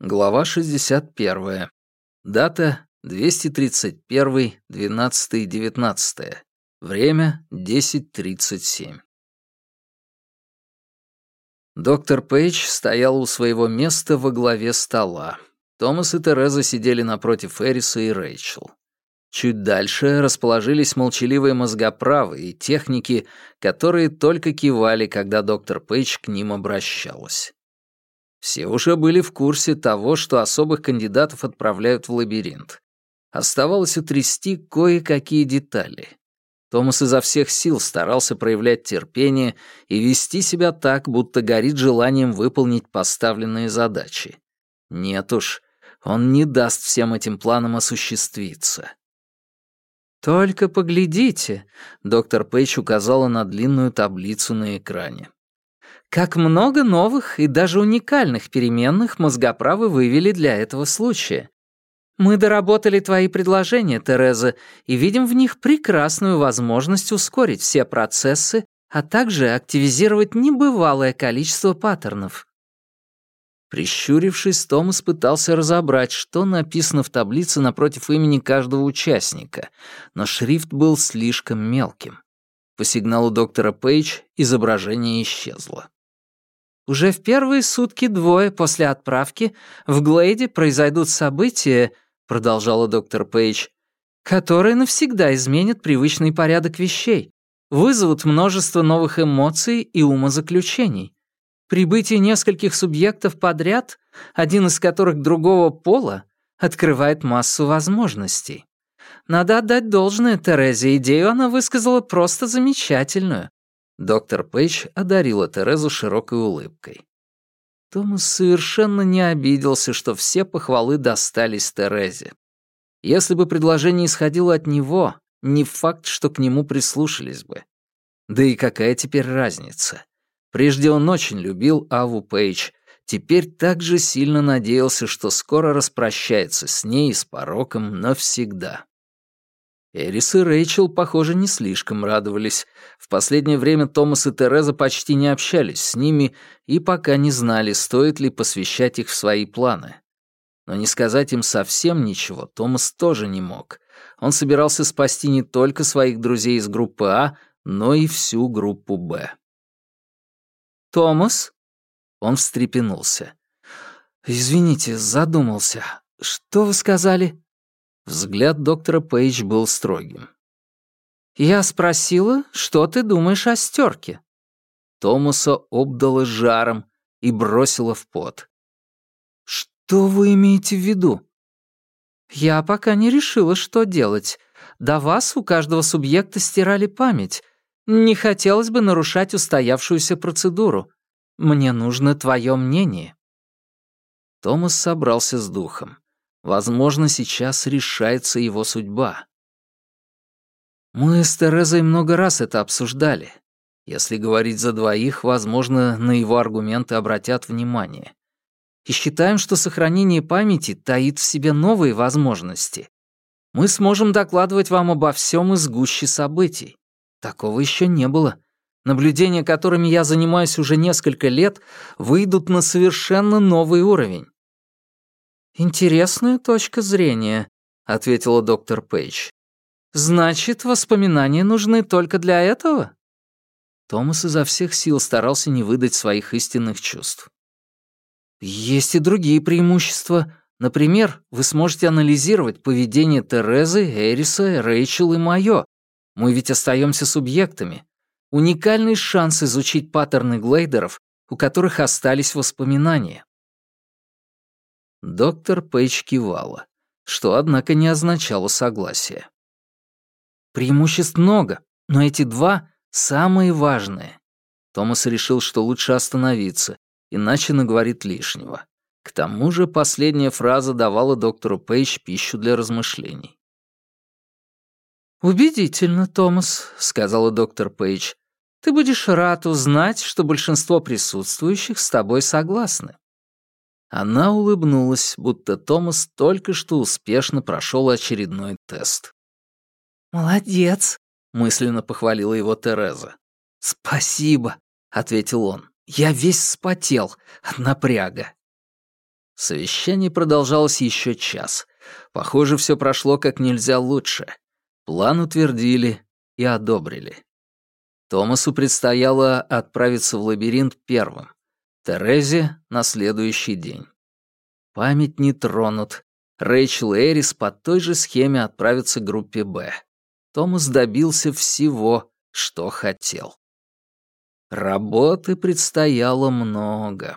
Глава 61. Дата 231.12.19. Время 10.37. Доктор Пейдж стоял у своего места во главе стола. Томас и Тереза сидели напротив Эриса и Рэйчел. Чуть дальше расположились молчаливые мозгоправы и техники, которые только кивали, когда доктор Пейдж к ним обращалась. Все уже были в курсе того, что особых кандидатов отправляют в лабиринт. Оставалось утрясти кое-какие детали. Томас изо всех сил старался проявлять терпение и вести себя так, будто горит желанием выполнить поставленные задачи. Нет уж, он не даст всем этим планам осуществиться. «Только поглядите», — доктор Пейдж указала на длинную таблицу на экране. Как много новых и даже уникальных переменных мозгоправы вывели для этого случая. Мы доработали твои предложения, Тереза, и видим в них прекрасную возможность ускорить все процессы, а также активизировать небывалое количество паттернов. Прищурившись, Томас пытался разобрать, что написано в таблице напротив имени каждого участника, но шрифт был слишком мелким. По сигналу доктора Пейдж изображение исчезло. Уже в первые сутки двое после отправки в Глейде произойдут события, продолжала доктор Пейдж, которые навсегда изменят привычный порядок вещей, вызовут множество новых эмоций и умозаключений. Прибытие нескольких субъектов подряд, один из которых другого пола, открывает массу возможностей. Надо отдать должное Терезе, идею она высказала просто замечательную. Доктор Пейдж одарила Терезу широкой улыбкой. Томас совершенно не обиделся, что все похвалы достались Терезе. Если бы предложение исходило от него, не факт, что к нему прислушались бы. Да и какая теперь разница? Прежде он очень любил Аву Пейдж, теперь так же сильно надеялся, что скоро распрощается с ней и с пороком навсегда. Эрис и Рэйчел, похоже, не слишком радовались. В последнее время Томас и Тереза почти не общались с ними и пока не знали, стоит ли посвящать их в свои планы. Но не сказать им совсем ничего Томас тоже не мог. Он собирался спасти не только своих друзей из группы А, но и всю группу Б. «Томас?» Он встрепенулся. «Извините, задумался. Что вы сказали?» Взгляд доктора Пейдж был строгим. «Я спросила, что ты думаешь о стерке?» Томаса обдала жаром и бросила в пот. «Что вы имеете в виду?» «Я пока не решила, что делать. До вас у каждого субъекта стирали память. Не хотелось бы нарушать устоявшуюся процедуру. Мне нужно твое мнение». Томас собрался с духом. Возможно, сейчас решается его судьба. Мы с Терезой много раз это обсуждали. Если говорить за двоих, возможно, на его аргументы обратят внимание. И считаем, что сохранение памяти таит в себе новые возможности. Мы сможем докладывать вам обо всем из гуще событий. Такого еще не было. Наблюдения, которыми я занимаюсь уже несколько лет, выйдут на совершенно новый уровень. «Интересная точка зрения», — ответила доктор Пейдж. «Значит, воспоминания нужны только для этого?» Томас изо всех сил старался не выдать своих истинных чувств. «Есть и другие преимущества. Например, вы сможете анализировать поведение Терезы, Эриса, Рэйчел и моё. Мы ведь остаемся субъектами. Уникальный шанс изучить паттерны глейдеров, у которых остались воспоминания. Доктор Пейдж кивала, что, однако, не означало согласия. Преимуществ много, но эти два — самые важные. Томас решил, что лучше остановиться, иначе наговорит лишнего. К тому же последняя фраза давала доктору Пейдж пищу для размышлений. «Убедительно, Томас», — сказала доктор Пейдж. «Ты будешь рад узнать, что большинство присутствующих с тобой согласны». Она улыбнулась, будто Томас только что успешно прошел очередной тест. «Молодец», — мысленно похвалила его Тереза. «Спасибо», — ответил он. «Я весь вспотел от напряга». Совещание продолжалось еще час. Похоже, все прошло как нельзя лучше. План утвердили и одобрили. Томасу предстояло отправиться в лабиринт первым, Терезе — на следующий день. Память не тронут. Рэйчел и Эрис по той же схеме отправятся к группе «Б». Томас добился всего, что хотел. Работы предстояло много.